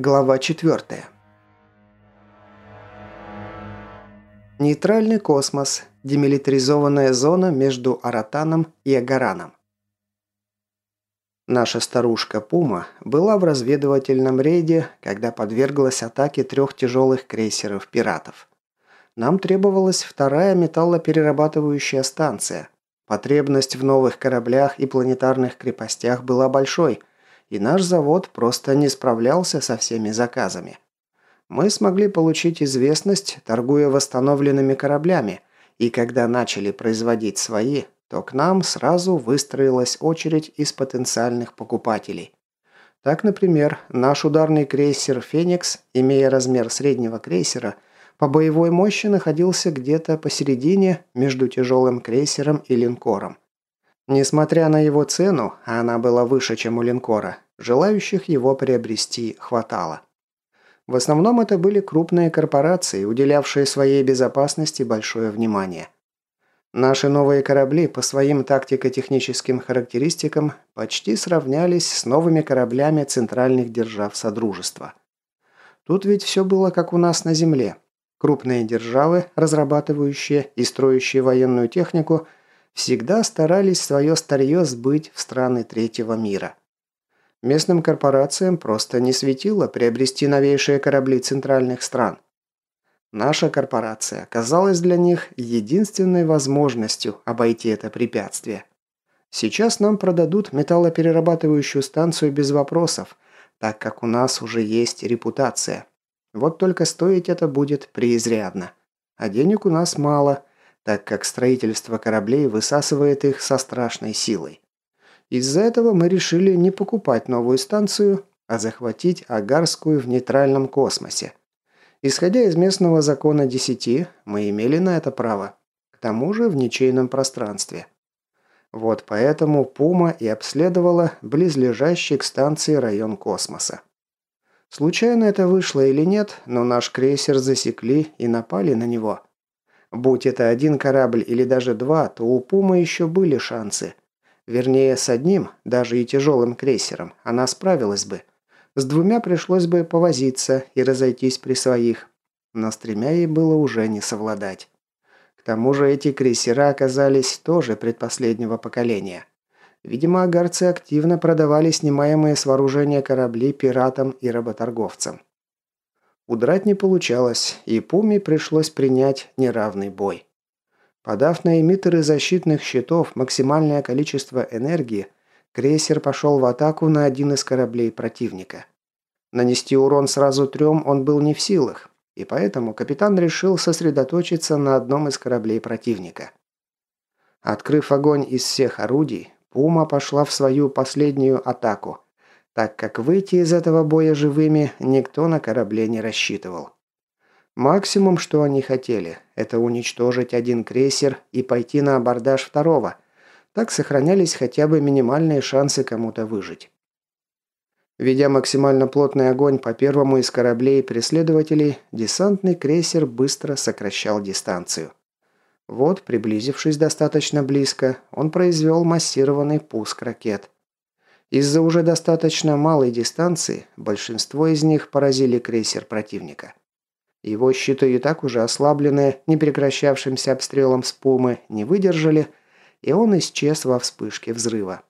Глава 4. Нейтральный космос. Демилитаризованная зона между Аратаном и Агараном. Наша старушка Пума была в разведывательном рейде, когда подверглась атаке трех тяжелых крейсеров пиратов. Нам требовалась вторая металлоперерабатывающая станция. Потребность в новых кораблях и планетарных крепостях была большой, и наш завод просто не справлялся со всеми заказами. Мы смогли получить известность, торгуя восстановленными кораблями, и когда начали производить свои, то к нам сразу выстроилась очередь из потенциальных покупателей. Так, например, наш ударный крейсер «Феникс», имея размер среднего крейсера, по боевой мощи находился где-то посередине между тяжелым крейсером и линкором. Несмотря на его цену, а она была выше, чем у линкора, желающих его приобрести хватало. В основном это были крупные корпорации, уделявшие своей безопасности большое внимание. Наши новые корабли по своим тактико-техническим характеристикам почти сравнялись с новыми кораблями центральных держав Содружества. Тут ведь все было как у нас на Земле. Крупные державы, разрабатывающие и строящие военную технику – всегда старались свое старье сбыть в страны третьего мира. Местным корпорациям просто не светило приобрести новейшие корабли центральных стран. Наша корпорация оказалась для них единственной возможностью обойти это препятствие. Сейчас нам продадут металлоперерабатывающую станцию без вопросов, так как у нас уже есть репутация. Вот только стоить это будет преизрядно. А денег у нас мало, так как строительство кораблей высасывает их со страшной силой. Из-за этого мы решили не покупать новую станцию, а захватить Агарскую в нейтральном космосе. Исходя из местного закона 10, мы имели на это право. К тому же в ничейном пространстве. Вот поэтому Пума и обследовала близлежащий к станции район космоса. Случайно это вышло или нет, но наш крейсер засекли и напали на него. Будь это один корабль или даже два, то у Пумы еще были шансы. Вернее, с одним, даже и тяжелым крейсером, она справилась бы. С двумя пришлось бы повозиться и разойтись при своих. Но с тремя ей было уже не совладать. К тому же эти крейсера оказались тоже предпоследнего поколения. Видимо, агарцы активно продавали снимаемые с вооружения корабли пиратам и работорговцам. Удрать не получалось, и Пуме пришлось принять неравный бой. Подав на эмиттеры защитных щитов максимальное количество энергии, крейсер пошел в атаку на один из кораблей противника. Нанести урон сразу трем он был не в силах, и поэтому капитан решил сосредоточиться на одном из кораблей противника. Открыв огонь из всех орудий, Пума пошла в свою последнюю атаку – так как выйти из этого боя живыми никто на корабле не рассчитывал. Максимум, что они хотели, это уничтожить один крейсер и пойти на абордаж второго. Так сохранялись хотя бы минимальные шансы кому-то выжить. Ведя максимально плотный огонь по первому из кораблей преследователей, десантный крейсер быстро сокращал дистанцию. Вот, приблизившись достаточно близко, он произвел массированный пуск ракет – из-за уже достаточно малой дистанции большинство из них поразили крейсер противника. Его щиты и так уже ослабленные непрекращавшимся обстрелом с Пумы не выдержали, и он исчез во вспышке взрыва.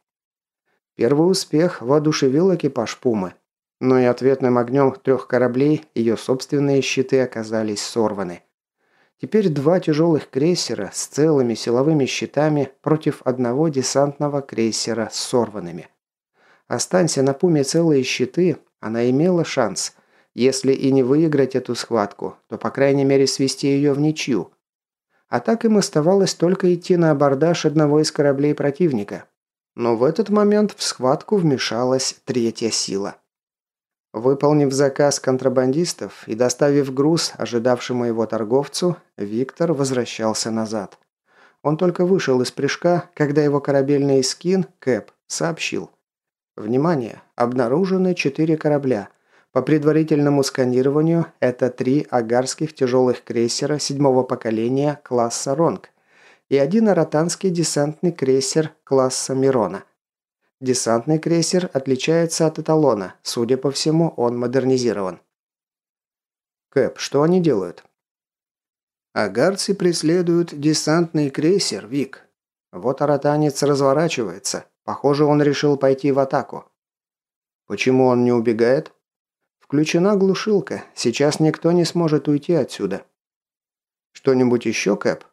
Первый успех воодушевил экипаж Пумы, но и ответным огнем трех кораблей ее собственные щиты оказались сорваны. Теперь два тяжелых крейсера с целыми силовыми щитами против одного десантного крейсера с сорванными – Останься на Пуме целые щиты, она имела шанс. Если и не выиграть эту схватку, то по крайней мере свести ее в ничью. А так им оставалось только идти на абордаж одного из кораблей противника. Но в этот момент в схватку вмешалась третья сила. Выполнив заказ контрабандистов и доставив груз ожидавшему его торговцу, Виктор возвращался назад. Он только вышел из прыжка, когда его корабельный скин, Кэп, сообщил – Внимание! Обнаружены четыре корабля. По предварительному сканированию это три агарских тяжелых крейсера седьмого поколения класса «Ронг» и один аратанский десантный крейсер класса «Мирона». Десантный крейсер отличается от эталона. Судя по всему, он модернизирован. Кэп, что они делают? Агарцы преследуют десантный крейсер, Вик. Вот аратанец разворачивается. Похоже, он решил пойти в атаку. Почему он не убегает? Включена глушилка. Сейчас никто не сможет уйти отсюда. Что-нибудь еще, Кэп?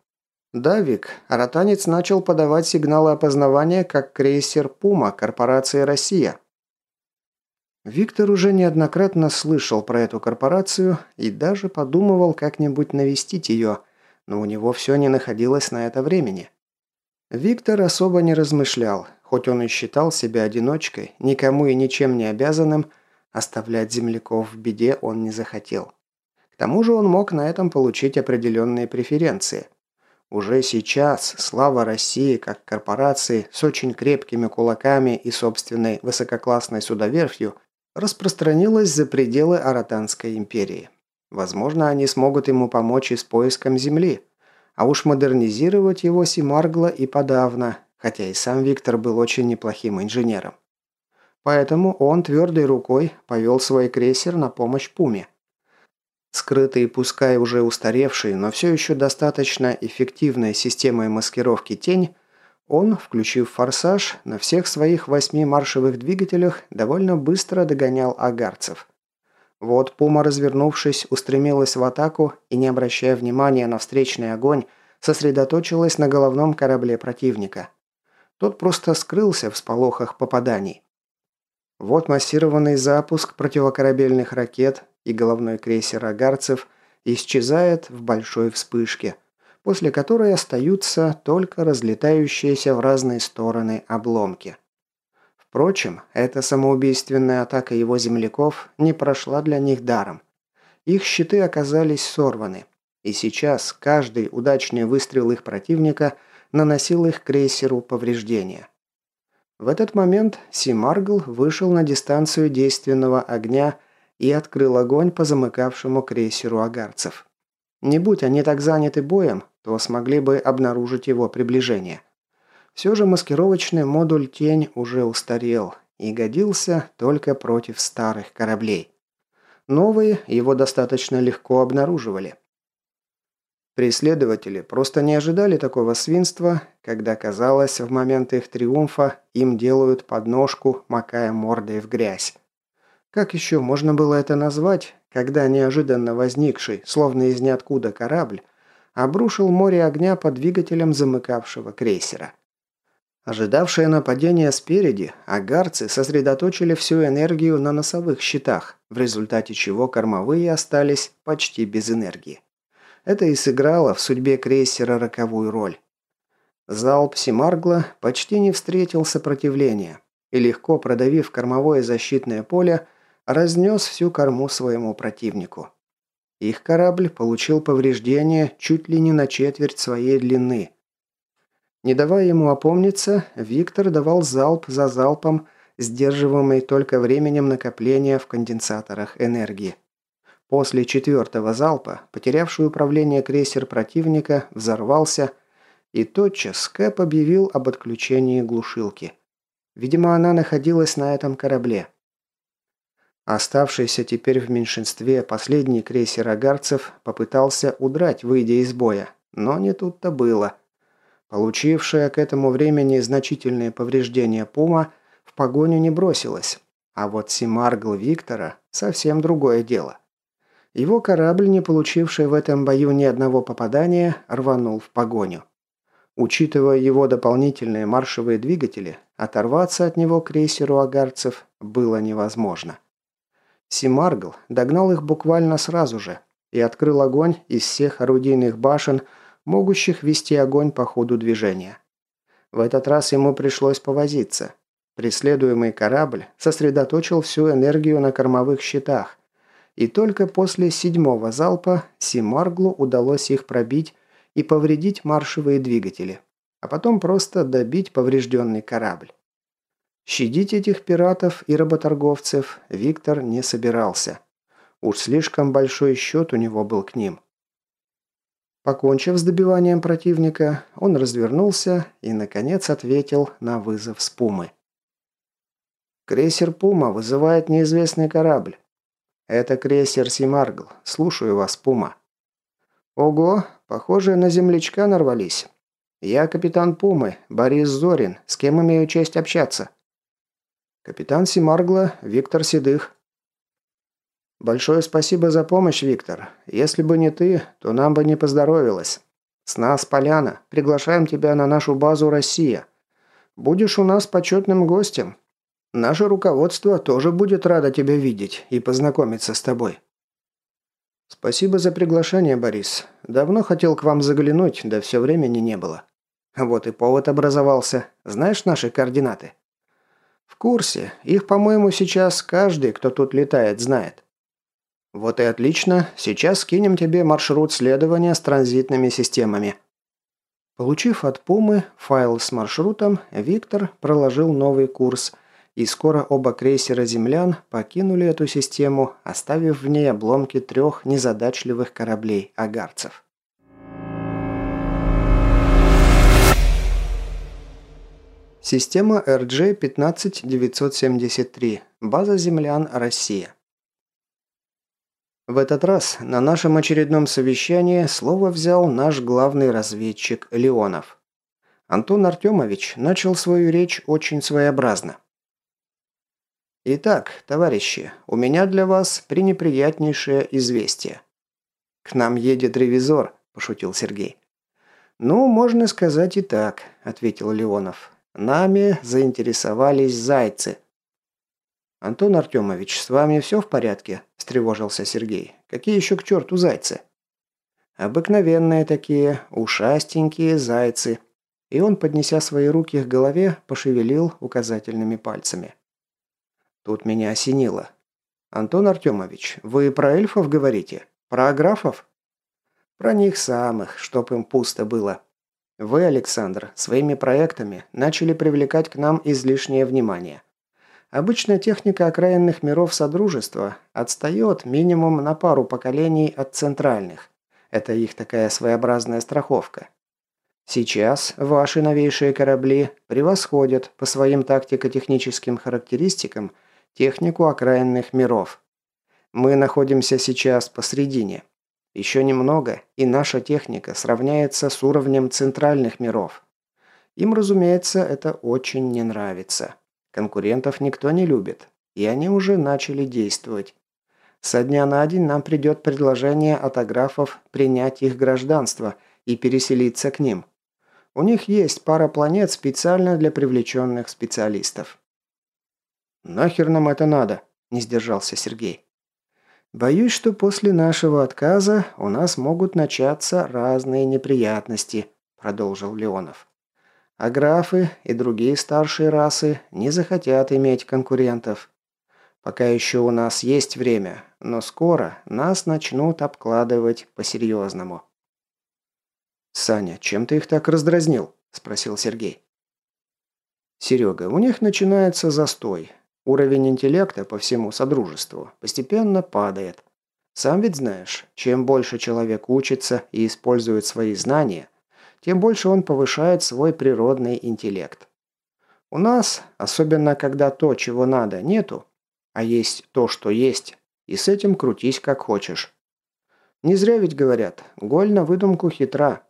Да, Вик. Аратанец начал подавать сигналы опознавания как крейсер «Пума» корпорации «Россия». Виктор уже неоднократно слышал про эту корпорацию и даже подумывал как-нибудь навестить ее, но у него все не находилось на это времени. Виктор особо не размышлял, хоть он и считал себя одиночкой, никому и ничем не обязанным, оставлять земляков в беде он не захотел. К тому же он мог на этом получить определенные преференции. Уже сейчас слава России как корпорации с очень крепкими кулаками и собственной высококлассной судоверфью распространилась за пределы Аратанской империи. Возможно, они смогут ему помочь и с поиском земли. А уж модернизировать его Симаргла и подавно, хотя и сам Виктор был очень неплохим инженером. Поэтому он твердой рукой повел свой крейсер на помощь Пуме. Скрытый, пускай уже устаревший, но все еще достаточно эффективной системой маскировки тень, он, включив форсаж, на всех своих восьми маршевых двигателях довольно быстро догонял агарцев. Вот Пума, развернувшись, устремилась в атаку и, не обращая внимания на встречный огонь, сосредоточилась на головном корабле противника. Тот просто скрылся в сполохах попаданий. Вот массированный запуск противокорабельных ракет, и головной крейсер агарцев исчезает в большой вспышке, после которой остаются только разлетающиеся в разные стороны обломки. Впрочем, эта самоубийственная атака его земляков не прошла для них даром. Их щиты оказались сорваны, и сейчас каждый удачный выстрел их противника наносил их крейсеру повреждения. В этот момент Симаргл вышел на дистанцию действенного огня и открыл огонь по замыкавшему крейсеру агарцев. Не будь они так заняты боем, то смогли бы обнаружить его приближение. Все же маскировочный модуль «Тень» уже устарел и годился только против старых кораблей. Новые его достаточно легко обнаруживали. Преследователи просто не ожидали такого свинства, когда, казалось, в момент их триумфа им делают подножку, макая мордой в грязь. Как еще можно было это назвать, когда неожиданно возникший, словно из ниоткуда корабль, обрушил море огня по двигателям замыкавшего крейсера? Ожидавшие нападения спереди, агарцы сосредоточили всю энергию на носовых щитах, в результате чего кормовые остались почти без энергии. Это и сыграло в судьбе крейсера роковую роль. Залп Симаргла почти не встретил сопротивления и, легко продавив кормовое защитное поле, разнес всю корму своему противнику. Их корабль получил повреждения чуть ли не на четверть своей длины. Не давая ему опомниться, Виктор давал залп за залпом, сдерживаемый только временем накопления в конденсаторах энергии. После четвертого залпа, потерявший управление крейсер противника взорвался, и тотчас Кэп объявил об отключении глушилки. Видимо, она находилась на этом корабле. Оставшийся теперь в меньшинстве последний крейсер агарцев попытался удрать, выйдя из боя, но не тут-то было. Получившая к этому времени значительные повреждения Пума в погоню не бросилась, а вот Симаргл Виктора совсем другое дело. Его корабль, не получивший в этом бою ни одного попадания, рванул в погоню. Учитывая его дополнительные маршевые двигатели, оторваться от него крейсеру агарцев было невозможно. Симаргл догнал их буквально сразу же и открыл огонь из всех орудийных башен, могущих вести огонь по ходу движения. В этот раз ему пришлось повозиться. Преследуемый корабль сосредоточил всю энергию на кормовых щитах – и только после седьмого залпа Симарглу удалось их пробить и повредить маршевые двигатели, а потом просто добить поврежденный корабль. Щадить этих пиратов и работорговцев Виктор не собирался. Уж слишком большой счет у него был к ним. Покончив с добиванием противника, он развернулся и, наконец, ответил на вызов Спумы. Крейсер «Пума» вызывает неизвестный корабль. Это крейсер «Симаргл». Слушаю вас, «Пума». Ого, похоже, на землячка нарвались. Я капитан «Пумы», Борис Зорин. С кем имею честь общаться? Капитан Симаргла, Виктор Седых. Большое спасибо за помощь, Виктор. Если бы не ты, то нам бы не поздоровилось. С нас поляна. Приглашаем тебя на нашу базу «Россия». Будешь у нас почетным гостем. Наше руководство тоже будет радо тебя видеть и познакомиться с тобой. Спасибо за приглашение, Борис. Давно хотел к вам заглянуть, да все времени не было. Вот и повод образовался. Знаешь наши координаты? В курсе. Их, по-моему, сейчас каждый, кто тут летает, знает. Вот и отлично. Сейчас скинем тебе маршрут следования с транзитными системами. Получив от Пумы файл с маршрутом, Виктор проложил новый курс, и скоро оба крейсера «Землян» покинули эту систему, оставив в ней обломки трех незадачливых кораблей агарцев. Система RG-15973. База «Землян. Россия». В этот раз на нашем очередном совещании слово взял наш главный разведчик Леонов. Антон Артемович начал свою речь очень своеобразно. «Итак, товарищи, у меня для вас пренеприятнейшее известие. К нам едет ревизор», – пошутил Сергей. «Ну, можно сказать и так», – ответил Леонов. «Нами заинтересовались зайцы». «Антон Артемович, с вами все в порядке?» – встревожился Сергей. «Какие еще к черту зайцы?» «Обыкновенные такие, ушастенькие зайцы». И он, поднеся свои руки к голове, пошевелил указательными пальцами. Тут меня осенило. «Антон Артемович, вы про эльфов говорите? Про аграфов?» «Про них самых, чтоб им пусто было. Вы, Александр, своими проектами начали привлекать к нам излишнее внимание. Обычно техника окраинных миров Содружества отстает минимум на пару поколений от центральных. Это их такая своеобразная страховка. Сейчас ваши новейшие корабли превосходят по своим тактико-техническим характеристикам технику окраинных миров. Мы находимся сейчас посредине. Еще немного, и наша техника сравняется с уровнем центральных миров. Им, разумеется, это очень не нравится. Конкурентов никто не любит, и они уже начали действовать. Со дня на день нам придет предложение от аграфов принять их гражданство и переселиться к ним. У них есть пара планет специально для привлеченных специалистов. «Нахер нам это надо?» – не сдержался Сергей. «Боюсь, что после нашего отказа у нас могут начаться разные неприятности», – продолжил Леонов. А графы и другие старшие расы не захотят иметь конкурентов. Пока еще у нас есть время, но скоро нас начнут обкладывать по-серьезному. «Саня, чем ты их так раздразнил?» – спросил Сергей. «Серега, у них начинается застой. Уровень интеллекта по всему Содружеству постепенно падает. Сам ведь знаешь, чем больше человек учится и использует свои знания, тем больше он повышает свой природный интеллект. У нас, особенно когда то, чего надо, нету, а есть то, что есть, и с этим крутись как хочешь. Не зря ведь говорят, голь на выдумку хитра.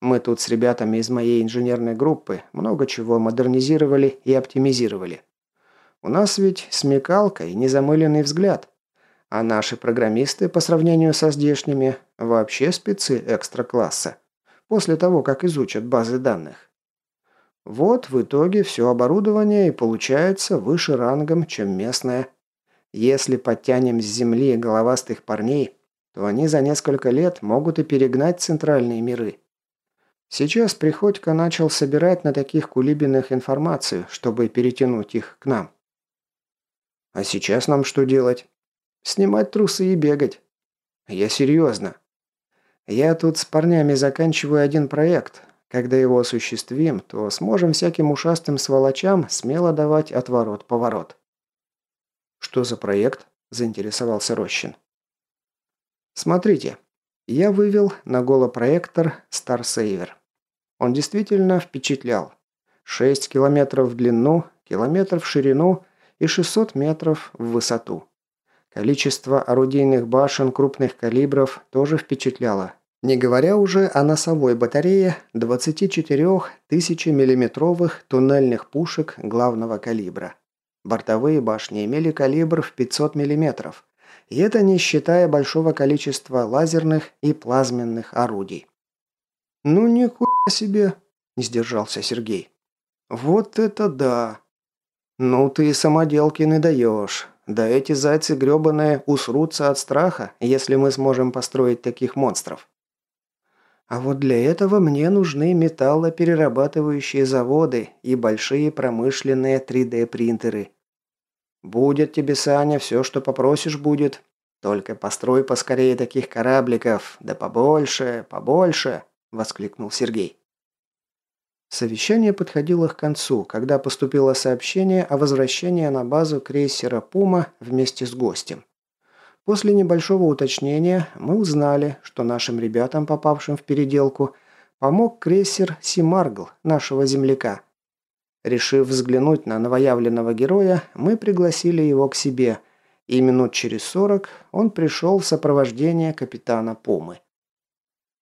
Мы тут с ребятами из моей инженерной группы много чего модернизировали и оптимизировали. У нас ведь смекалка и незамыленный взгляд. А наши программисты, по сравнению со здешними, вообще спецы экстра-класса после того, как изучат базы данных. Вот в итоге все оборудование и получается выше рангом, чем местное. Если подтянем с земли головастых парней, то они за несколько лет могут и перегнать центральные миры. Сейчас Приходько начал собирать на таких кулибинах информацию, чтобы перетянуть их к нам. А сейчас нам что делать? Снимать трусы и бегать. Я серьезно. Я тут с парнями заканчиваю один проект. Когда его осуществим, то сможем всяким ушастым сволочам смело давать отворот-поворот». «Что за проект?» – заинтересовался Рощин. «Смотрите, я вывел на голопроектор Старсейвер. Он действительно впечатлял. 6 километров в длину, километр в ширину и 600 метров в высоту. Количество орудийных башен крупных калибров тоже впечатляло. Не говоря уже о носовой батарее 24 тысячи-миллиметровых туннельных пушек главного калибра. Бортовые башни имели калибр в 500 мм. И это не считая большого количества лазерных и плазменных орудий. «Ну, нихуя себе!» – не сдержался Сергей. «Вот это да!» «Ну ты самоделки не даешь. Да эти зайцы гребаные усрутся от страха, если мы сможем построить таких монстров». А вот для этого мне нужны металлоперерабатывающие заводы и большие промышленные 3D-принтеры. Будет тебе, Саня, все, что попросишь, будет. Только построй поскорее таких корабликов, да побольше, побольше, воскликнул Сергей. Совещание подходило к концу, когда поступило сообщение о возвращении на базу крейсера «Пума» вместе с гостем. После небольшого уточнения мы узнали, что нашим ребятам, попавшим в переделку, помог крейсер «Симаргл» нашего земляка. Решив взглянуть на новоявленного героя, мы пригласили его к себе, и минут через сорок он пришел в сопровождение капитана Пумы.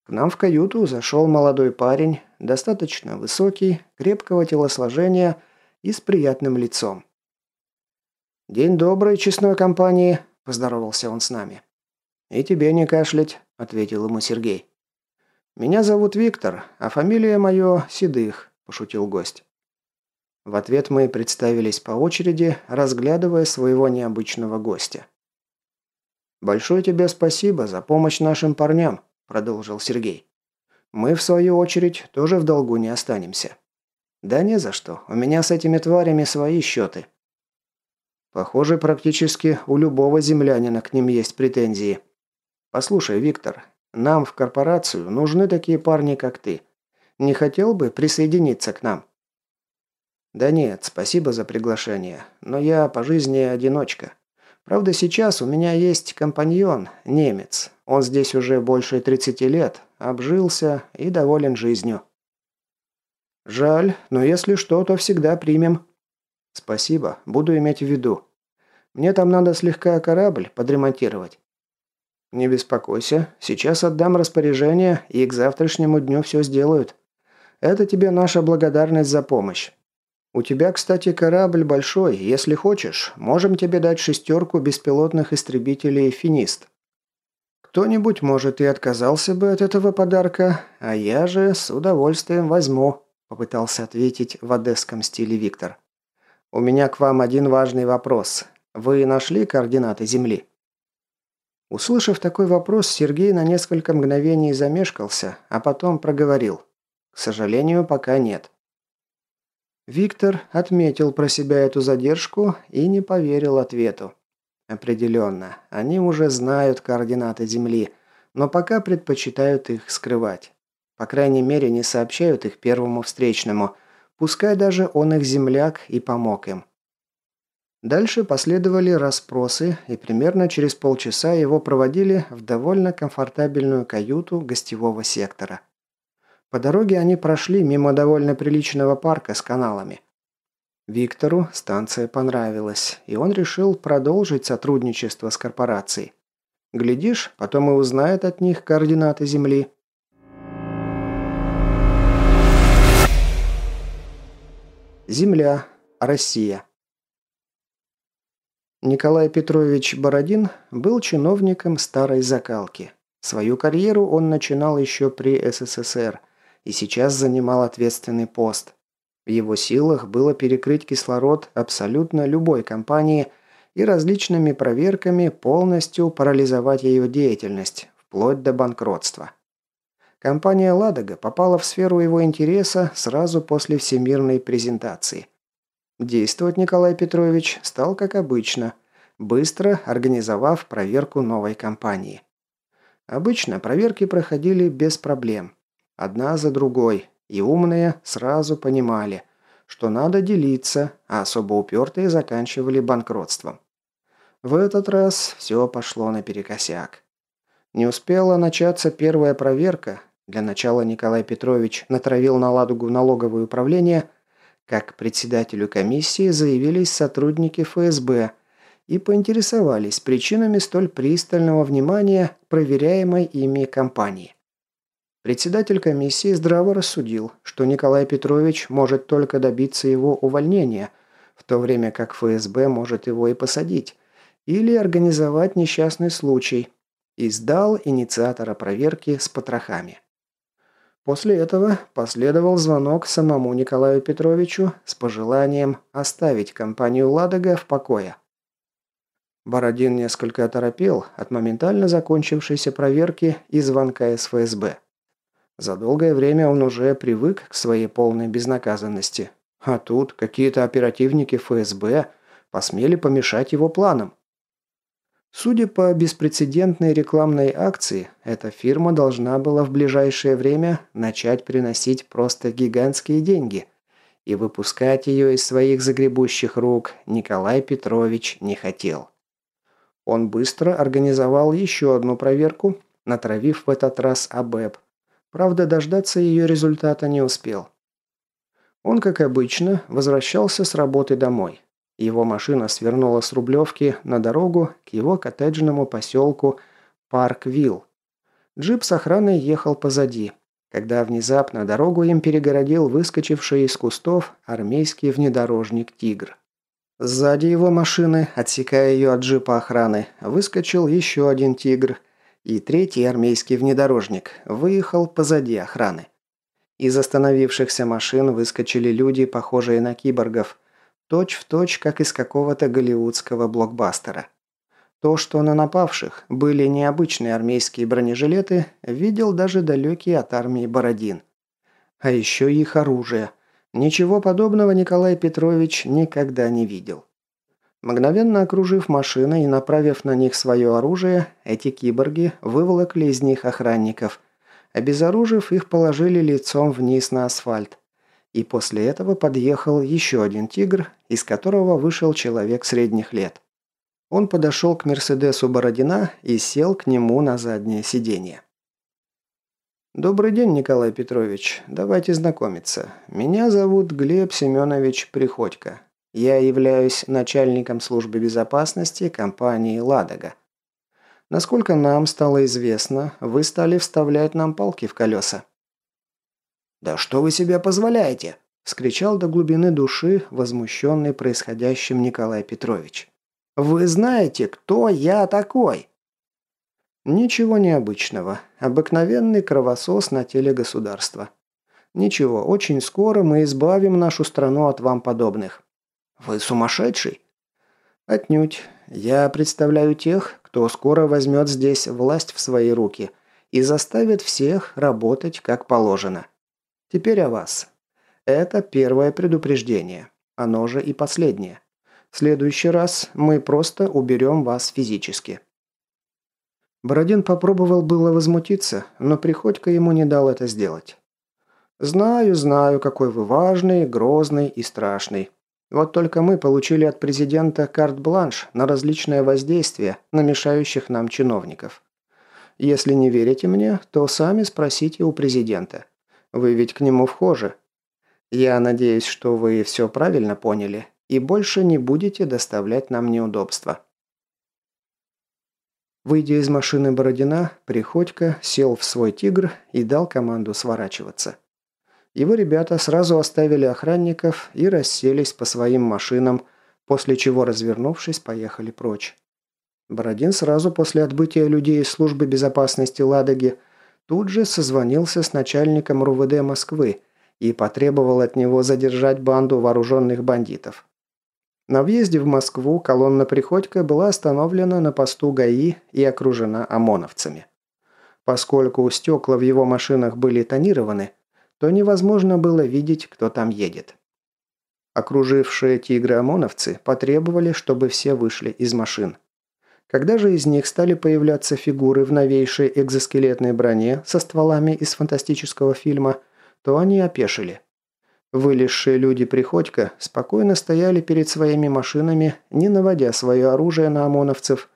К нам в каюту зашел молодой парень, достаточно высокий, крепкого телосложения и с приятным лицом. «День добрый, честной компании», Поздоровался он с нами. «И тебе не кашлять», – ответил ему Сергей. «Меня зовут Виктор, а фамилия мое Седых», – пошутил гость. В ответ мы представились по очереди, разглядывая своего необычного гостя. «Большое тебе спасибо за помощь нашим парням», – продолжил Сергей. «Мы, в свою очередь, тоже в долгу не останемся». «Да не за что. У меня с этими тварями свои счеты. Похоже, практически у любого землянина к ним есть претензии. Послушай, Виктор, нам в корпорацию нужны такие парни, как ты. Не хотел бы присоединиться к нам? Да нет, спасибо за приглашение, но я по жизни одиночка. Правда, сейчас у меня есть компаньон, немец. Он здесь уже больше 30 лет, обжился и доволен жизнью. Жаль, но если что, то всегда примем. Спасибо, буду иметь в виду. Мне там надо слегка корабль подремонтировать». «Не беспокойся. Сейчас отдам распоряжение, и к завтрашнему дню все сделают. Это тебе наша благодарность за помощь. У тебя, кстати, корабль большой. Если хочешь, можем тебе дать шестерку беспилотных истребителей «Финист». Кто-нибудь, может, и отказался бы от этого подарка, а я же с удовольствием возьму», – попытался ответить в одесском стиле Виктор. «У меня к вам один важный вопрос. Вы нашли координаты Земли?» Услышав такой вопрос, Сергей на несколько мгновений замешкался, а потом проговорил. «К сожалению, пока нет». Виктор отметил про себя эту задержку и не поверил ответу. Определенно, они уже знают координаты Земли, но пока предпочитают их скрывать. По крайней мере, не сообщают их первому встречному, пускай даже он их земляк и помог им. Дальше последовали расспросы, и примерно через полчаса его проводили в довольно комфортабельную каюту гостевого сектора. По дороге они прошли мимо довольно приличного парка с каналами. Виктору станция понравилась, и он решил продолжить сотрудничество с корпорацией. Глядишь, потом и узнает от них координаты Земли. Земля. Россия. Николай Петрович Бородин был чиновником старой закалки. Свою карьеру он начинал еще при СССР и сейчас занимал ответственный пост. В его силах было перекрыть кислород абсолютно любой компании и различными проверками полностью парализовать ее деятельность, вплоть до банкротства. Компания «Ладога» попала в сферу его интереса сразу после всемирной презентации – Действовать Николай Петрович стал как обычно, быстро организовав проверку новой компании. Обычно проверки проходили без проблем. Одна за другой, и умные сразу понимали, что надо делиться, а особо упертые заканчивали банкротством. В этот раз все пошло наперекосяк. Не успела начаться первая проверка, для начала Николай Петрович натравил на Ладугу налоговое управление – как председателю комиссии заявились сотрудники ФСБ и поинтересовались причинами столь пристального внимания проверяемой ими компании. Председатель комиссии здраво рассудил, что Николай Петрович может только добиться его увольнения, в то время как ФСБ может его и посадить, или организовать несчастный случай, и сдал инициатора проверки с потрохами. После этого последовал звонок самому Николаю Петровичу с пожеланием оставить компанию «Ладога» в покое. Бородин несколько оторопел от моментально закончившейся проверки и звонка из ФСБ. За долгое время он уже привык к своей полной безнаказанности. А тут какие-то оперативники ФСБ посмели помешать его планам. Судя по беспрецедентной рекламной акции, эта фирма должна была в ближайшее время начать приносить просто гигантские деньги. И выпускать ее из своих загребущих рук Николай Петрович не хотел. Он быстро организовал еще одну проверку, натравив в этот раз АБЭП, Правда, дождаться ее результата не успел. Он, как обычно, возвращался с работы домой. Его машина свернула с Рублевки на дорогу к его коттеджному поселку Парквилл. Джип с охраной ехал позади, когда внезапно дорогу им перегородил выскочивший из кустов армейский внедорожник «Тигр». Сзади его машины, отсекая ее от джипа охраны, выскочил еще один «Тигр», и третий армейский внедорожник выехал позади охраны. Из остановившихся машин выскочили люди, похожие на киборгов, точь-в-точь, точь, как из какого-то голливудского блокбастера. То, что на напавших были необычные армейские бронежилеты, видел даже далекий от армии Бородин. А еще их оружие. Ничего подобного Николай Петрович никогда не видел. Мгновенно окружив машины и направив на них свое оружие, эти киборги выволокли из них охранников. Обезоружив, их положили лицом вниз на асфальт. И после этого подъехал еще один «Тигр», из которого вышел человек средних лет. Он подошел к «Мерседесу» Бородина и сел к нему на заднее сиденье. «Добрый день, Николай Петрович. Давайте знакомиться. Меня зовут Глеб Семенович Приходько. Я являюсь начальником службы безопасности компании «Ладога». Насколько нам стало известно, вы стали вставлять нам палки в колеса». «Да что вы себе позволяете?» – скричал до глубины души возмущенный происходящим Николай Петрович. «Вы знаете, кто я такой?» Ничего необычного. Обыкновенный кровосос на теле государства. Ничего, очень скоро мы избавим нашу страну от вам подобных. «Вы сумасшедший?» «Отнюдь. Я представляю тех, кто скоро возьмет здесь власть в свои руки и заставит всех работать как положено. Теперь о вас. Это первое предупреждение. Оно же и последнее. В следующий раз мы просто уберем вас физически». Бородин попробовал было возмутиться, но Приходько ему не дал это сделать. «Знаю, знаю, какой вы важный, грозный и страшный. Вот только мы получили от президента карт-бланш на различные воздействия на мешающих нам чиновников. Если не верите мне, то сами спросите у президента. Вы ведь к нему вхожи. Я надеюсь, что вы все правильно поняли и больше не будете доставлять нам неудобства. Выйдя из машины Бородина, Приходько сел в свой «Тигр» и дал команду сворачиваться. Его ребята сразу оставили охранников и расселись по своим машинам, после чего, развернувшись, поехали прочь. Бородин сразу после отбытия людей из службы безопасности Ладоги тут же созвонился с начальником РУВД Москвы и потребовал от него задержать банду вооруженных бандитов. На въезде в Москву колонна Приходько была остановлена на посту ГАИ и окружена ОМОНовцами. Поскольку стекла в его машинах были тонированы, то невозможно было видеть, кто там едет. Окружившие тигры ОМОНовцы потребовали, чтобы все вышли из машин. Когда же из них стали появляться фигуры в новейшей экзоскелетной броне со стволами из фантастического фильма, то они опешили. Вылезшие люди Приходько спокойно стояли перед своими машинами, не наводя свое оружие на ОМОНовцев,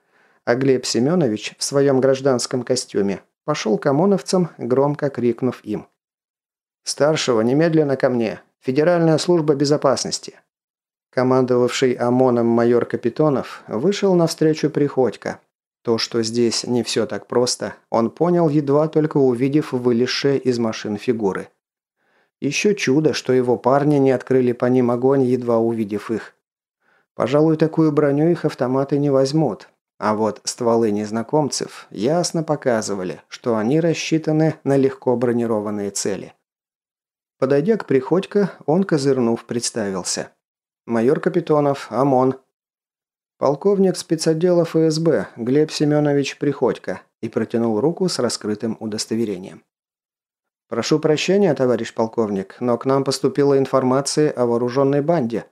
а Глеб Семенович в своем гражданском костюме пошел к ОМОНовцам, громко крикнув им. «Старшего немедленно ко мне. Федеральная служба безопасности». Командовавший ОМОНом майор Капитонов вышел навстречу Приходько. То, что здесь не все так просто, он понял, едва только увидев вылезшие из машин фигуры. Еще чудо, что его парни не открыли по ним огонь, едва увидев их. Пожалуй, такую броню их автоматы не возьмут. А вот стволы незнакомцев ясно показывали, что они рассчитаны на легко бронированные цели. Подойдя к Приходько, он, козырнув, представился. «Майор Капитонов, ОМОН». «Полковник спецотдела ФСБ Глеб Семенович Приходько» и протянул руку с раскрытым удостоверением. «Прошу прощения, товарищ полковник, но к нам поступила информация о вооруженной банде».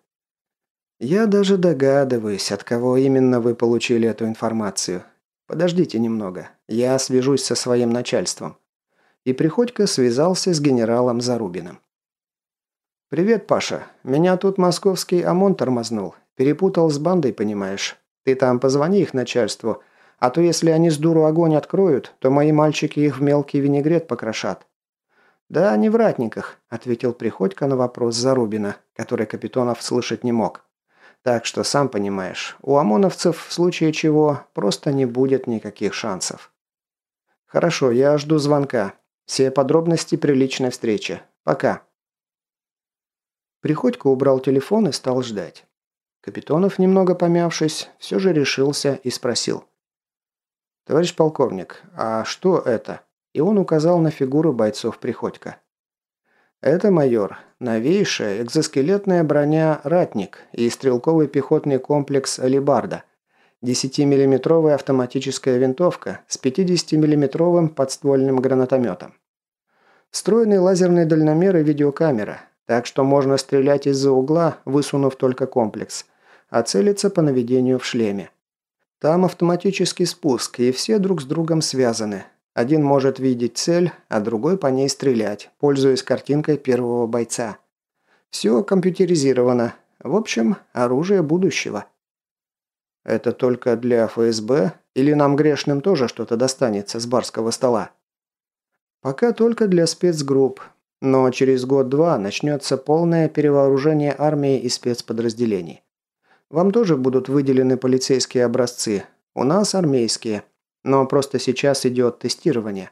«Я даже догадываюсь, от кого именно вы получили эту информацию. Подождите немного, я свяжусь со своим начальством». И Приходько связался с генералом Зарубиным. «Привет, Паша. Меня тут московский ОМОН тормознул. Перепутал с бандой, понимаешь. Ты там позвони их начальству, а то если они с дуру огонь откроют, то мои мальчики их в мелкий винегрет покрошат». «Да, не в ратниках», – ответил Приходько на вопрос Зарубина, который Капитонов слышать не мог. «Так что, сам понимаешь, у ОМОНовцев в случае чего просто не будет никаких шансов». «Хорошо, я жду звонка. Все подробности при личной встрече. Пока». Приходько убрал телефон и стал ждать. Капитонов, немного помявшись, все же решился и спросил. «Товарищ полковник, а что это?» И он указал на фигуру бойцов Приходько. «Это, майор, новейшая экзоскелетная броня «Ратник» и стрелковый пехотный комплекс «Алибарда». 10-миллиметровая автоматическая винтовка с 50-миллиметровым подствольным гранатометом. Встроенный лазерный дальномер и видеокамера, так что можно стрелять из-за угла, высунув только комплекс, а целиться по наведению в шлеме. Там автоматический спуск, и все друг с другом связаны. Один может видеть цель, а другой по ней стрелять, пользуясь картинкой первого бойца. Все компьютеризировано. В общем, оружие будущего. Это только для ФСБ? Или нам грешным тоже что-то достанется с барского стола? Пока только для спецгрупп. Но через год-два начнется полное перевооружение армии и спецподразделений. Вам тоже будут выделены полицейские образцы. У нас армейские. Но просто сейчас идет тестирование.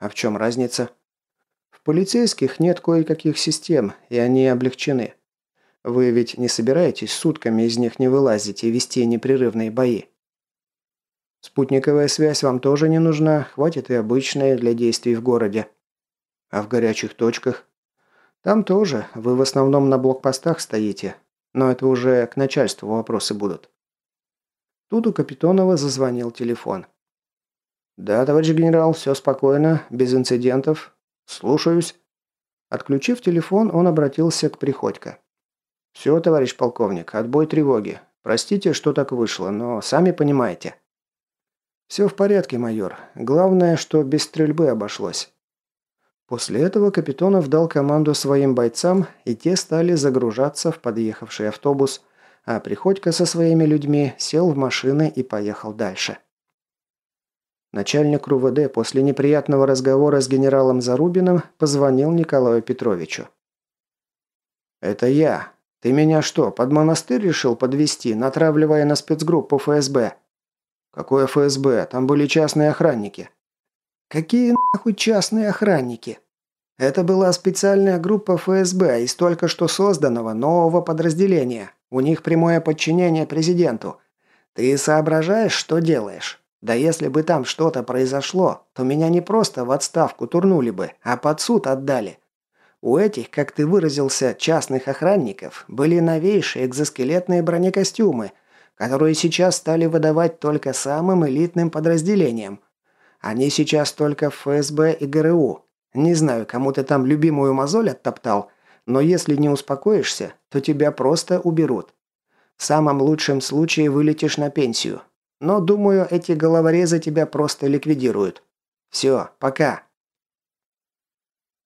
А в чем разница? В полицейских нет кое-каких систем, и они облегчены. Вы ведь не собираетесь сутками из них не вылазить и вести непрерывные бои? Спутниковая связь вам тоже не нужна, хватит и обычной для действий в городе. А в горячих точках? Там тоже. Вы в основном на блокпостах стоите. Но это уже к начальству вопросы будут. Тут у Капитонова зазвонил телефон. «Да, товарищ генерал, все спокойно, без инцидентов. Слушаюсь». Отключив телефон, он обратился к Приходько. «Все, товарищ полковник, отбой тревоги. Простите, что так вышло, но сами понимаете». «Все в порядке, майор. Главное, что без стрельбы обошлось. После этого Капитонов дал команду своим бойцам, и те стали загружаться в подъехавший автобус, а Приходько со своими людьми сел в машины и поехал дальше. Начальник РУВД после неприятного разговора с генералом Зарубиным позвонил Николаю Петровичу. «Это я. Ты меня что, под монастырь решил подвести, натравливая на спецгруппу ФСБ?» «Какое ФСБ? Там были частные охранники». Какие нахуй частные охранники? Это была специальная группа ФСБ из только что созданного нового подразделения. У них прямое подчинение президенту. Ты соображаешь, что делаешь? Да если бы там что-то произошло, то меня не просто в отставку турнули бы, а под суд отдали. У этих, как ты выразился, частных охранников были новейшие экзоскелетные бронекостюмы, которые сейчас стали выдавать только самым элитным подразделениям, они сейчас только ФСБ и ГРУ. Не знаю, кому ты там любимую мозоль оттоптал, но если не успокоишься, то тебя просто уберут. В самом лучшем случае вылетишь на пенсию. Но, думаю, эти головорезы тебя просто ликвидируют. Все, пока.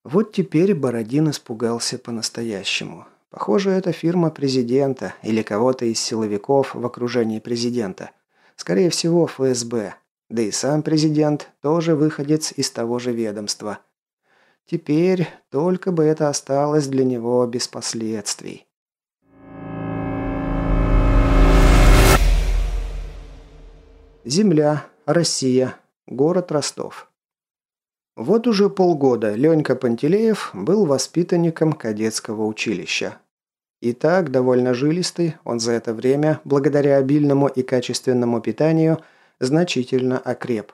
Вот теперь Бородин испугался по-настоящему. Похоже, это фирма президента или кого-то из силовиков в окружении президента. Скорее всего, ФСБ. Да и сам президент тоже выходец из того же ведомства. Теперь только бы это осталось для него без последствий. Земля, Россия, город Ростов. Вот уже полгода Ленька Пантелеев был воспитанником кадетского училища. И так, довольно жилистый, он за это время, благодаря обильному и качественному питанию, значительно окреп.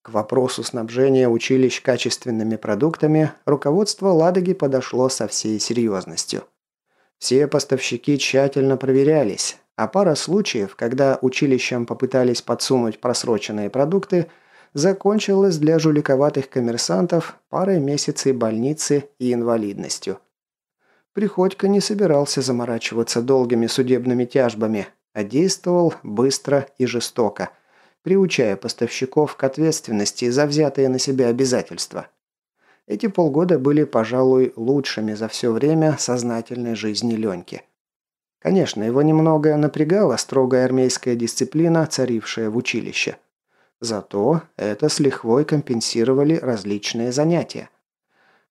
К вопросу снабжения училищ качественными продуктами руководство «Ладоги» подошло со всей серьезностью. Все поставщики тщательно проверялись, а пара случаев, когда училищам попытались подсунуть просроченные продукты – закончилась для жуликоватых коммерсантов парой месяцей больницы и инвалидностью. Приходько не собирался заморачиваться долгими судебными тяжбами, а действовал быстро и жестоко, приучая поставщиков к ответственности за взятые на себя обязательства. Эти полгода были, пожалуй, лучшими за все время сознательной жизни Леньки. Конечно, его немного напрягала строгая армейская дисциплина, царившая в училище. Зато это с лихвой компенсировали различные занятия.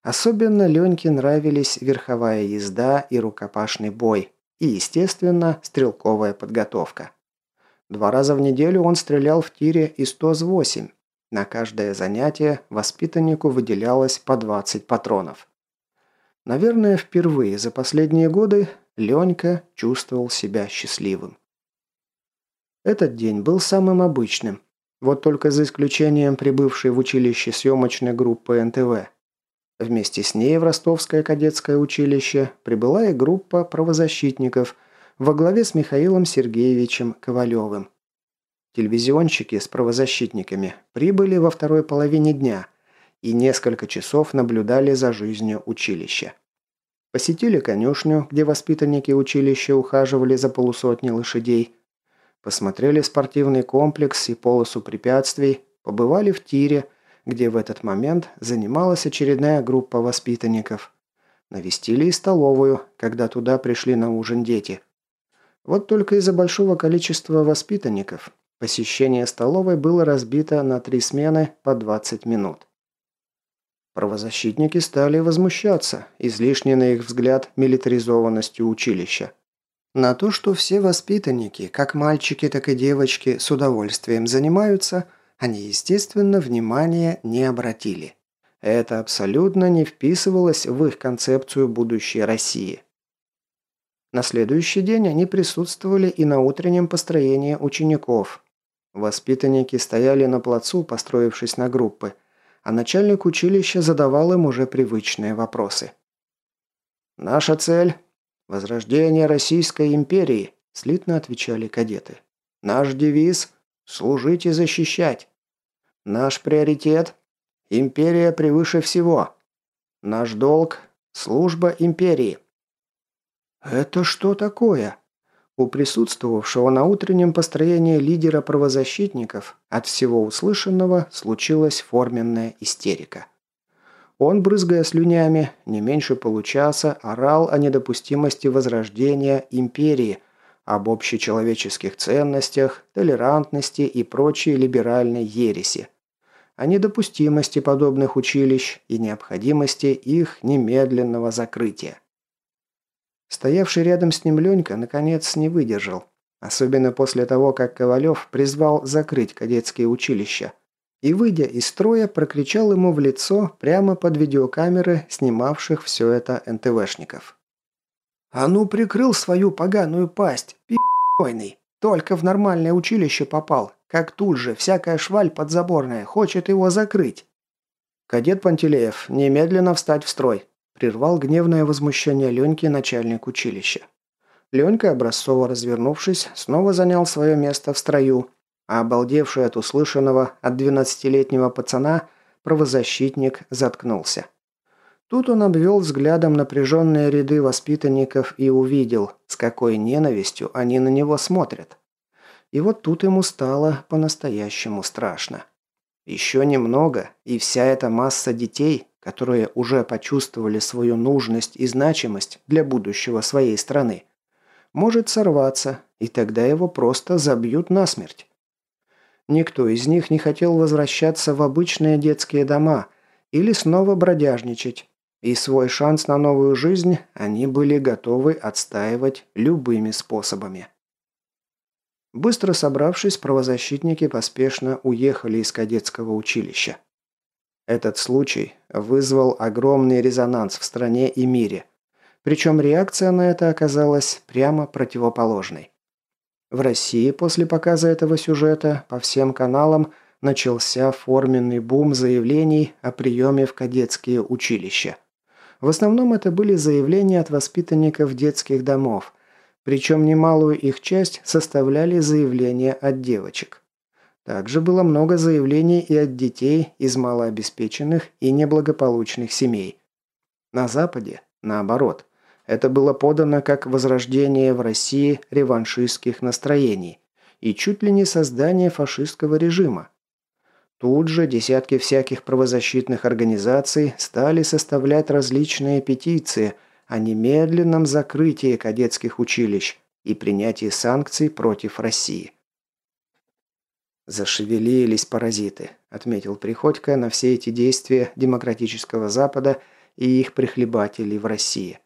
Особенно Леньке нравились верховая езда и рукопашный бой, и, естественно, стрелковая подготовка. Два раза в неделю он стрелял в тире и 108. На каждое занятие воспитаннику выделялось по 20 патронов. Наверное, впервые за последние годы Ленька чувствовал себя счастливым. Этот день был самым обычным, вот только за исключением прибывшей в училище съемочной группы НТВ. Вместе с ней в Ростовское кадетское училище прибыла и группа правозащитников во главе с Михаилом Сергеевичем Ковалевым. Телевизионщики с правозащитниками прибыли во второй половине дня и несколько часов наблюдали за жизнью училища. Посетили конюшню, где воспитанники училища ухаживали за полусотней лошадей – Посмотрели спортивный комплекс и полосу препятствий, побывали в тире, где в этот момент занималась очередная группа воспитанников. Навестили и столовую, когда туда пришли на ужин дети. Вот только из-за большого количества воспитанников посещение столовой было разбито на три смены по 20 минут. Правозащитники стали возмущаться, излишне на их взгляд, милитаризованностью училища. На то, что все воспитанники, как мальчики, так и девочки, с удовольствием занимаются, они, естественно, внимания не обратили. Это абсолютно не вписывалось в их концепцию будущей России. На следующий день они присутствовали и на утреннем построении учеников. Воспитанники стояли на плацу, построившись на группы, а начальник училища задавал им уже привычные вопросы. «Наша цель «Возрождение Российской империи», – слитно отвечали кадеты. «Наш девиз – служить и защищать. Наш приоритет – империя превыше всего. Наш долг – служба империи». «Это что такое?» У присутствовавшего на утреннем построении лидера правозащитников от всего услышанного случилась форменная истерика. Он, брызгая слюнями, не меньше получаса орал о недопустимости возрождения империи, об общечеловеческих ценностях, толерантности и прочей либеральной ереси, о недопустимости подобных училищ и необходимости их немедленного закрытия. Стоявший рядом с ним Ленька, наконец, не выдержал, особенно после того, как Ковалев призвал закрыть кадетские училища – и, выйдя из строя, прокричал ему в лицо прямо под видеокамеры, снимавших все это НТВшников. «А ну, прикрыл свою поганую пасть, пи***ойный! Только в нормальное училище попал, как тут же всякая шваль подзаборная хочет его закрыть!» «Кадет Пантелеев, немедленно встать в строй!» прервал гневное возмущение Леньки начальник училища. Ленька, образцово развернувшись, снова занял свое место в строю а обалдевший от услышанного от двенадцатилетнего пацана правозащитник заткнулся. Тут он обвел взглядом напряженные ряды воспитанников и увидел, с какой ненавистью они на него смотрят. И вот тут ему стало по-настоящему страшно. Еще немного, и вся эта масса детей, которые уже почувствовали свою нужность и значимость для будущего своей страны, может сорваться, и тогда его просто забьют насмерть. Никто из них не хотел возвращаться в обычные детские дома, или снова бродяжничать. И свой шанс на новую жизнь они были готовы отстаивать любыми способами. Быстро собравшись, правозащитники поспешно уехали из кадетского училища. Этот случай вызвал огромный резонанс в стране и мире. Причем реакция на это оказалась прямо противоположной. В России после показа этого сюжета по всем каналам начался форменный бум заявлений о приеме в кадетские училища. В основном это были заявления от воспитанников детских домов, причем немалую их часть составляли заявления от девочек. Также было много заявлений и от детей из малообеспеченных и неблагополучных семей. На Западе, наоборот, это было подано как возрождение в России реваншистских настроений и чуть ли не создание фашистского режима, Тут же десятки всяких правозащитных организаций стали составлять различные петиции о немедленном закрытии кадетских училищ и принятии санкций против России. «Зашевелились паразиты», – отметил Приходько на все эти действия демократического Запада и их прихлебателей в России.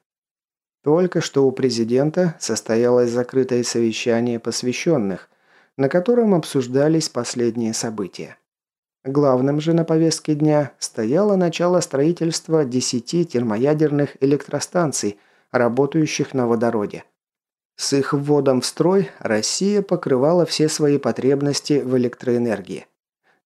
Только что у президента состоялось закрытое совещание посвященных, на котором обсуждались последние события. Главным же на повестке дня стояло начало строительства 10 термоядерных электростанций, работающих на водороде. С их вводом в строй Россия покрывала все свои потребности в электроэнергии.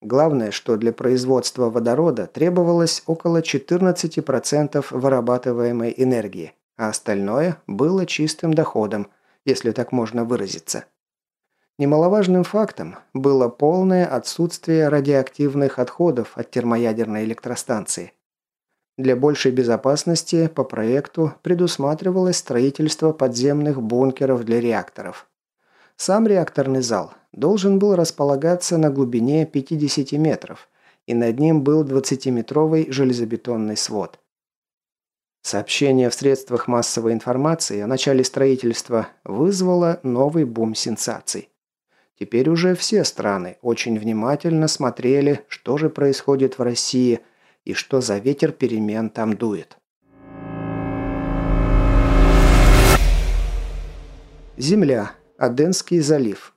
Главное, что для производства водорода требовалось около 14% вырабатываемой энергии, а остальное было чистым доходом, если так можно выразиться. Немаловажным фактом было полное отсутствие радиоактивных отходов от термоядерной электростанции. Для большей безопасности по проекту предусматривалось строительство подземных бункеров для реакторов. Сам реакторный зал должен был располагаться на глубине 50 метров, и над ним был 20-метровый железобетонный свод. Сообщение в средствах массовой информации о начале строительства вызвало новый бум сенсаций. Теперь уже все страны очень внимательно смотрели, что же происходит в России и что за ветер перемен там дует. Земля. Аденский залив.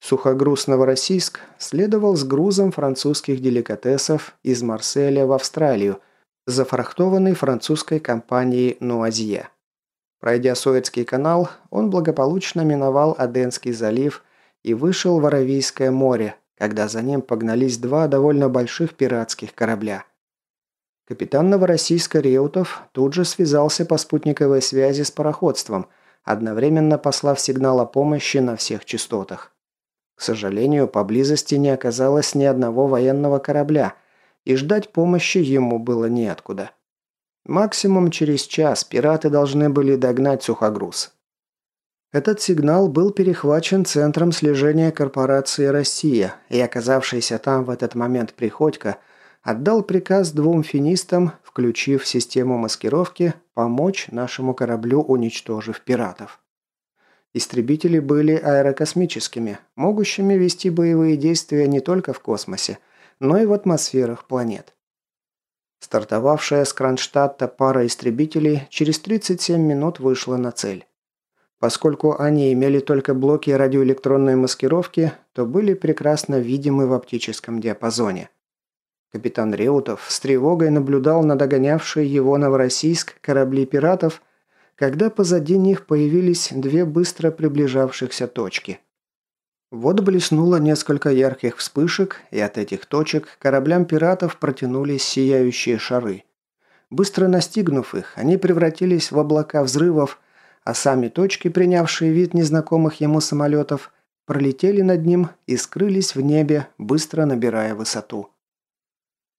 Сухогруз Новороссийск следовал с грузом французских деликатесов из Марселя в Австралию, зафрахтованный французской компанией «Нуазье». Пройдя Суэцкий канал, он благополучно миновал Аденский залив и вышел в Аравийское море, когда за ним погнались два довольно больших пиратских корабля. Капитан Новороссийска Реутов тут же связался по спутниковой связи с пароходством, одновременно послав сигнал о помощи на всех частотах. К сожалению, поблизости не оказалось ни одного военного корабля, и ждать помощи ему было неоткуда. Максимум через час пираты должны были догнать сухогруз. Этот сигнал был перехвачен Центром слежения корпорации «Россия», и оказавшийся там в этот момент Приходько отдал приказ двум финистам, включив систему маскировки, помочь нашему кораблю, уничтожив пиратов. Истребители были аэрокосмическими, могущими вести боевые действия не только в космосе, но и в атмосферах планет. Стартовавшая с Кронштадта пара истребителей через 37 минут вышла на цель. Поскольку они имели только блоки радиоэлектронной маскировки, то были прекрасно видимы в оптическом диапазоне. Капитан Реутов с тревогой наблюдал на догонявшие его Новороссийск корабли пиратов, когда позади них появились две быстро приближавшихся точки – вот блеснуло несколько ярких вспышек, и от этих точек кораблям пиратов протянулись сияющие шары. Быстро настигнув их, они превратились в облака взрывов, а сами точки, принявшие вид незнакомых ему самолетов, пролетели над ним и скрылись в небе, быстро набирая высоту.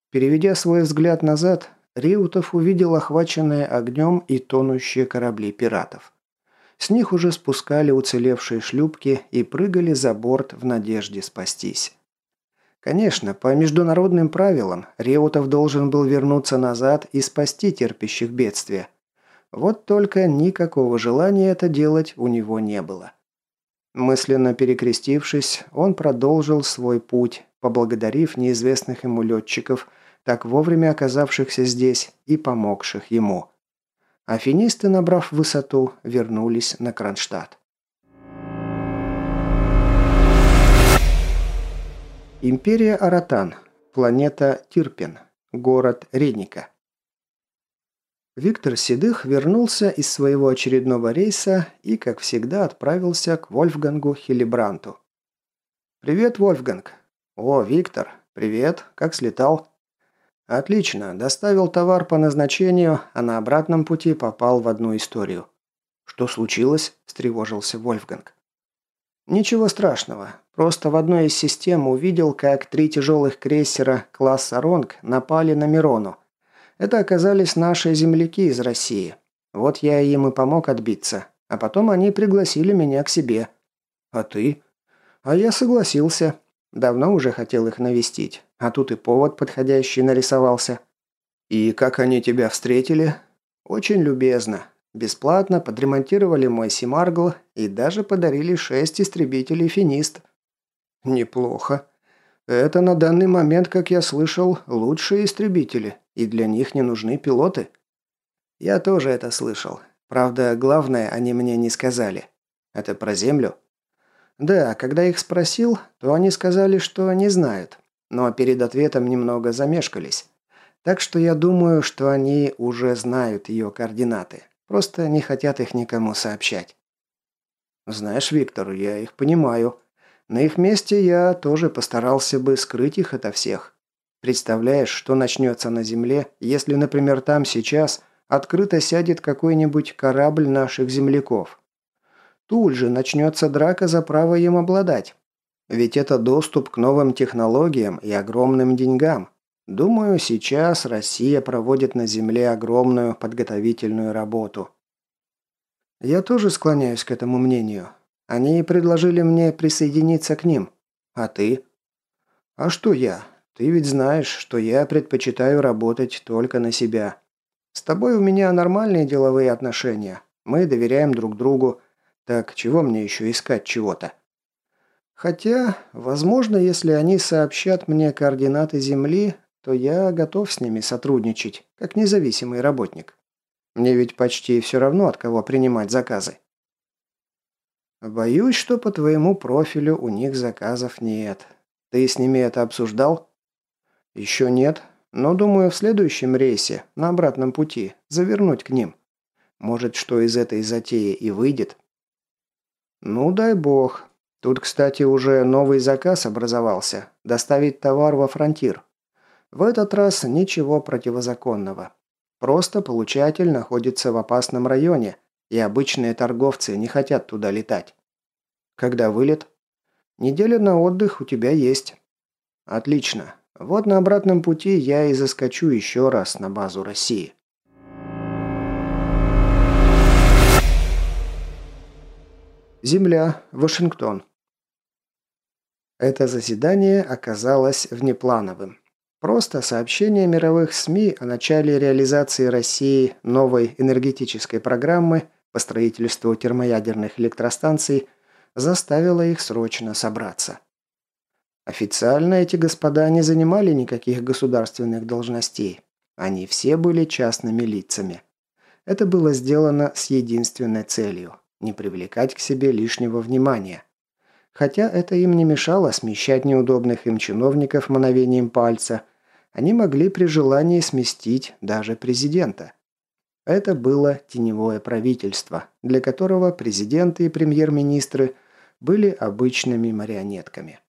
Переведя свой взгляд назад, Риутов увидел охваченные огнем и тонущие корабли пиратов. С них уже спускали уцелевшие шлюпки и прыгали за борт в надежде спастись. Конечно, по международным правилам Реутов должен был вернуться назад и спасти терпящих бедствия. Вот только никакого желания это делать у него не было. Мысленно перекрестившись, он продолжил свой путь, поблагодарив неизвестных ему летчиков, так вовремя оказавшихся здесь и помогших ему. Афинисты, набрав высоту, вернулись на Кронштадт. Империя Аратан. Планета Тирпен. Город Редника. Виктор Седых вернулся из своего очередного рейса и, как всегда, отправился к Вольфгангу Хилибранту. «Привет, Вольфганг!» «О, Виктор! Привет! Как слетал?» «Отлично. Доставил товар по назначению, а на обратном пути попал в одну историю». «Что случилось?» – встревожился Вольфганг. «Ничего страшного. Просто в одной из систем увидел, как три тяжелых крейсера класса «Ронг» напали на Мирону. Это оказались наши земляки из России. Вот я им и помог отбиться. А потом они пригласили меня к себе. А ты? А я согласился. Давно уже хотел их навестить. А тут и повод подходящий нарисовался. И как они тебя встретили? Очень любезно. Бесплатно подремонтировали мой Симаргл и даже подарили шесть истребителей «Финист». Неплохо. Это на данный момент, как я слышал, лучшие истребители, и для них не нужны пилоты. Я тоже это слышал. Правда, главное они мне не сказали. Это про Землю? Да, когда их спросил, то они сказали, что не знают. Но перед ответом немного замешкались. Так что я думаю, что они уже знают ее координаты. Просто не хотят их никому сообщать. Знаешь, Виктор, я их понимаю. На их месте я тоже постарался бы скрыть их ото всех. Представляешь, что начнется на Земле, если, например, там сейчас открыто сядет какой-нибудь корабль наших земляков? Тут же начнется драка за право им обладать. Ведь это доступ к новым технологиям и огромным деньгам. Думаю, сейчас Россия проводит на Земле огромную подготовительную работу. Я тоже склоняюсь к этому мнению. Они предложили мне присоединиться к ним. А ты? А что я? Ты ведь знаешь, что я предпочитаю работать только на себя. С тобой у меня нормальные деловые отношения. Мы доверяем друг другу. Так чего мне еще искать чего-то? Хотя, возможно, если они сообщат мне координаты Земли, то я готов с ними сотрудничать, как независимый работник. Мне ведь почти все равно, от кого принимать заказы. Боюсь, что по твоему профилю у них заказов нет. Ты с ними это обсуждал? Еще нет, но думаю, в следующем рейсе, на обратном пути, завернуть к ним. Может, что из этой затеи и выйдет? Ну, дай бог. Тут, кстати, уже новый заказ образовался. Доставить товар во фронтир. В этот раз ничего противозаконного. Просто получатель находится в опасном районе, и обычные торговцы не хотят туда летать. Когда вылет? Неделя на отдых у тебя есть. Отлично. Вот на обратном пути я и заскочу еще раз на базу России. Земля, Вашингтон. Это заседание оказалось внеплановым. Просто сообщение мировых СМИ о начале реализации России новой энергетической программы по строительству термоядерных электростанций заставило их срочно собраться. Официально эти господа не занимали никаких государственных должностей. Они все были частными лицами. Это было сделано с единственной целью – не привлекать к себе лишнего внимания. Хотя это им не мешало смещать неудобных им чиновников мановением пальца – они могли при желании сместить даже президента. Это было теневое правительство, для которого президенты и премьер-министры были обычными марионетками.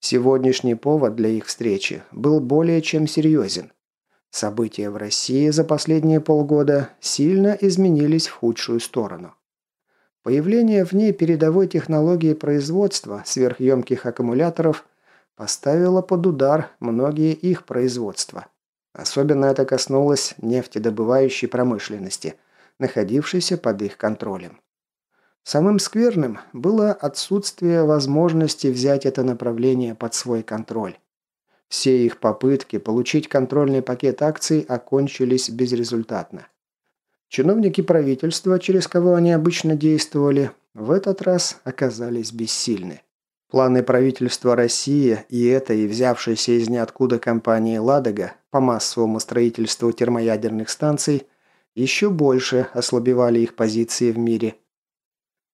Сегодняшний повод для их встречи был более чем серьезен. События в России за последние полгода сильно изменились в худшую сторону. Появление в ней передовой технологии производства сверхъемких аккумуляторов – поставила под удар многие их производства. Особенно это коснулось нефтедобывающей промышленности, находившейся под их контролем. Самым скверным было отсутствие возможности взять это направление под свой контроль. Все их попытки получить контрольный пакет акций окончились безрезультатно. Чиновники правительства, через кого они обычно действовали, в этот раз оказались бессильны. Планы правительства России и этой взявшейся из ниоткуда компании «Ладога» по массовому строительству термоядерных станций еще больше ослабевали их позиции в мире.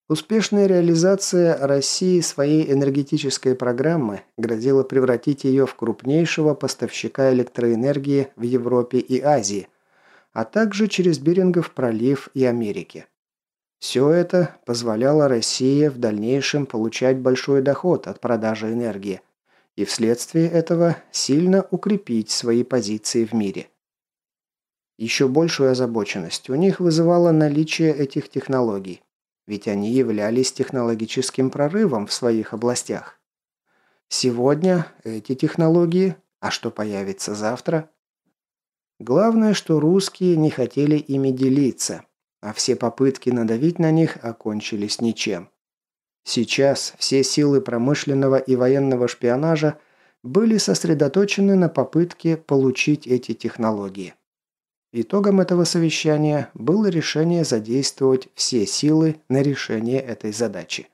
Успешная реализация России своей энергетической программы грозила превратить ее в крупнейшего поставщика электроэнергии в Европе и Азии, а также через Берингов пролив и Америке. Все это позволяло России в дальнейшем получать большой доход от продажи энергии и вследствие этого сильно укрепить свои позиции в мире. Еще большую озабоченность у них вызывало наличие этих технологий, ведь они являлись технологическим прорывом в своих областях. Сегодня эти технологии, а что появится завтра? Главное, что русские не хотели ими делиться, а все попытки надавить на них окончились ничем. Сейчас все силы промышленного и военного шпионажа были сосредоточены на попытке получить эти технологии. Итогом этого совещания было решение задействовать все силы на решение этой задачи.